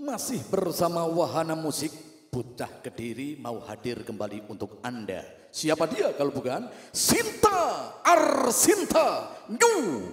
Masih bersama Wahana Musik, Bocah Kediri mau hadir kembali untuk Anda. Siapa dia kalau bukan? Sinta Arsinta New